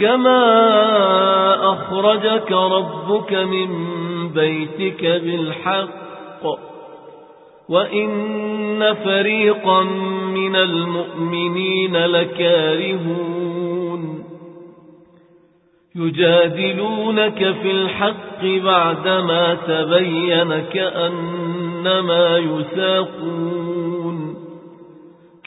كما أخرجك ربك من بيتك بالحق وإن فريقا من المؤمنين لكارهون يجادلونك في الحق بعدما تبين كأنما يساقون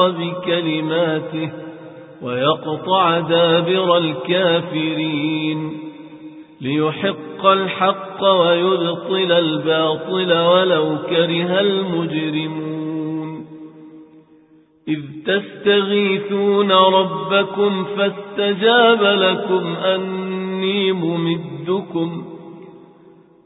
بكلماته ويقطع دابر الكافرين ليحق الحق ويبطل الباطل ولو كره المجرمون إذ تستغيثون ربكم فاستجاب لكم أني ممدكم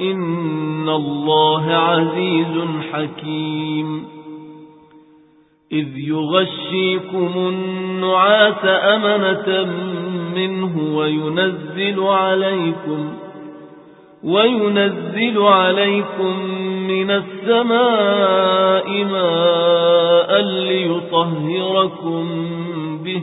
إن الله عزيز حكيم إذ يغشيكم النعاس أمنة منه وينزل عليكم وينزل عليكم من السماء ماء ليطهركم به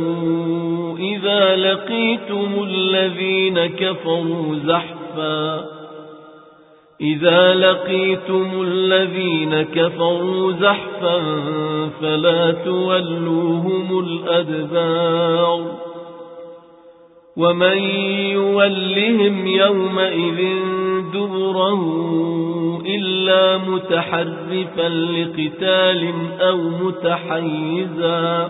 إذا لقيتم الذين كفروا زحفا. إذا لقيتم الذين كفروا زحفا فلا تولوهم الأدبار. ومن يولهم يومئذ دبره إلا متحرفا لقتال أو متحيزا.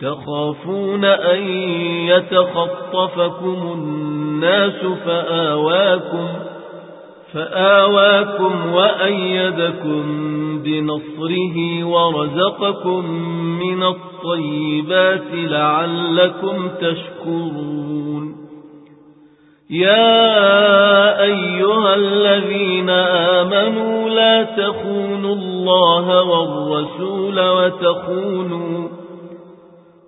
تخافون أن يتخطفكم الناس فآواكم فآواكم وأيدكم بنصره ورزقكم من الطيبات لعلكم تشكرون. يا أيها الذين آمنوا لا تخونوا الله والرسول وتخونوا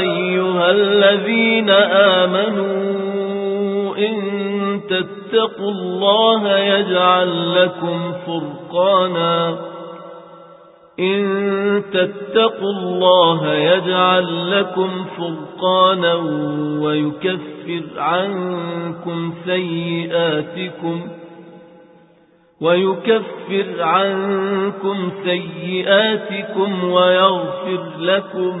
أيها الذين آمنوا إن تتقوا الله يجعل لكم فرقانا إن تتقوا الله يجعل لكم فرقانا ويكفر عنكم سيئاتكم ويكفر عنكم سيئاتكم ويغفر لكم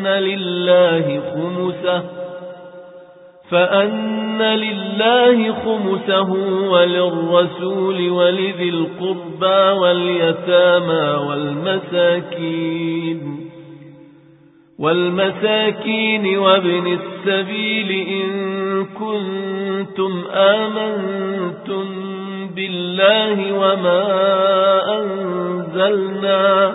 فأن لله خمسه فأن لله خمسه وللرسول ولذي القربى واليتامى والمساكين والمساكين وابن السبيل إن كنتم آمنتم بالله وما أنزلنا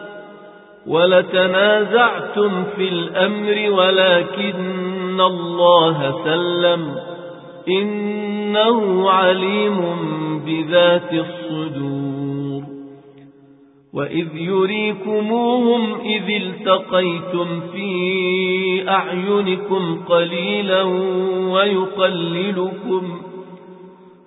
ولتنازعتم في الأمر ولكن الله سلم إنه عليم بذات الصدور. وإذ يريكموهم إذ التقيتم في أعينكم قليلا ويقللكم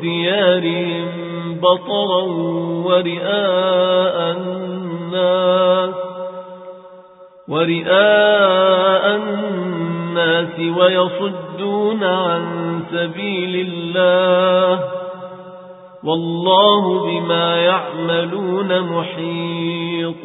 ديارهم بطرا ورئاء الناس ورئاء الناس ويصدون عن سبيل الله والله بما يعملون محيط.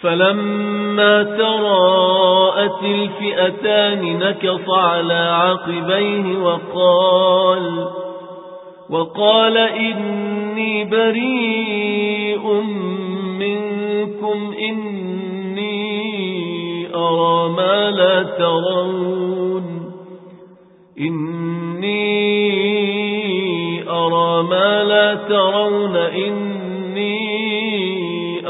فلما تراءت الفئتان نكص على عقبيه وقال وقال إني بريء منكم إني أرى ما لا ترون إني أرى ما لا ترون إني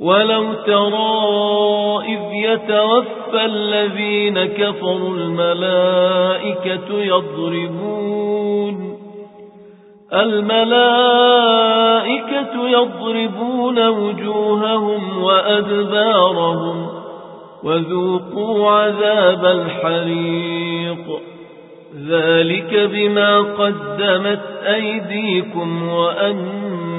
ولو ترى إذ يتوفى الذين كفروا الملائكة يضربون الملائكة يضربون وجوههم وأدبارهم وذوقوا عذاب الحريق ذلك بما قدمت أيديكم وأن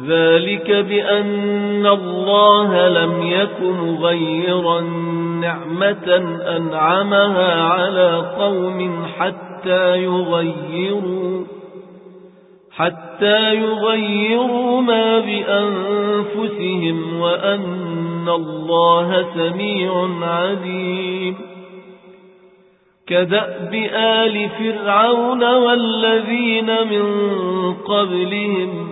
ذلك بأن الله لم يكن غير نعمة أنعمها على قوم حتى يغيروا حتى يغيروا ما بأنفسهم وأن الله سميع عليم. كدأب آل فرعون والذين من قبلهم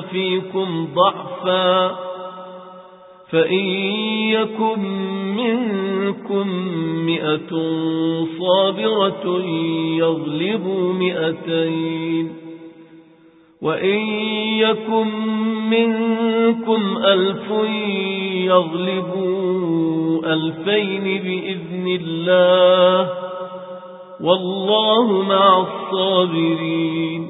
فيكم ضعفا فإن يكن منكم مئة صابرة يغلبوا مئتين وإن يكن منكم ألف يغلبوا ألفين بإذن الله والله مع الصابرين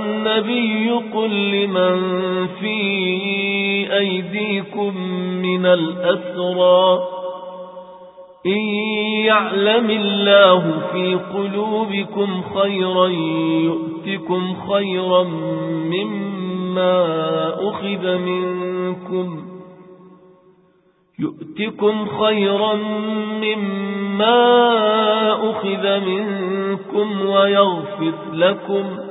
النبي قل لمن في أيديكم من الأسرى إن يعلم الله في قلوبكم خيرا يؤتكم خيرا مما أخذ منكم يؤتكم خيرا مما أخذ منكم ويغفر لكم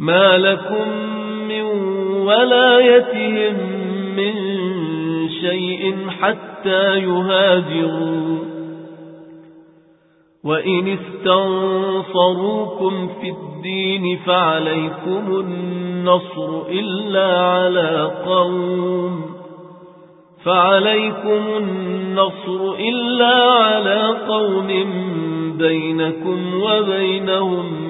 ما لكم من ولايتهم من شيء حتى يهاجروا وإن استنصروكم في الدين فعليكم النصر إلا على قوم فعليكم النصر إلا على قوم بينكم وبينهم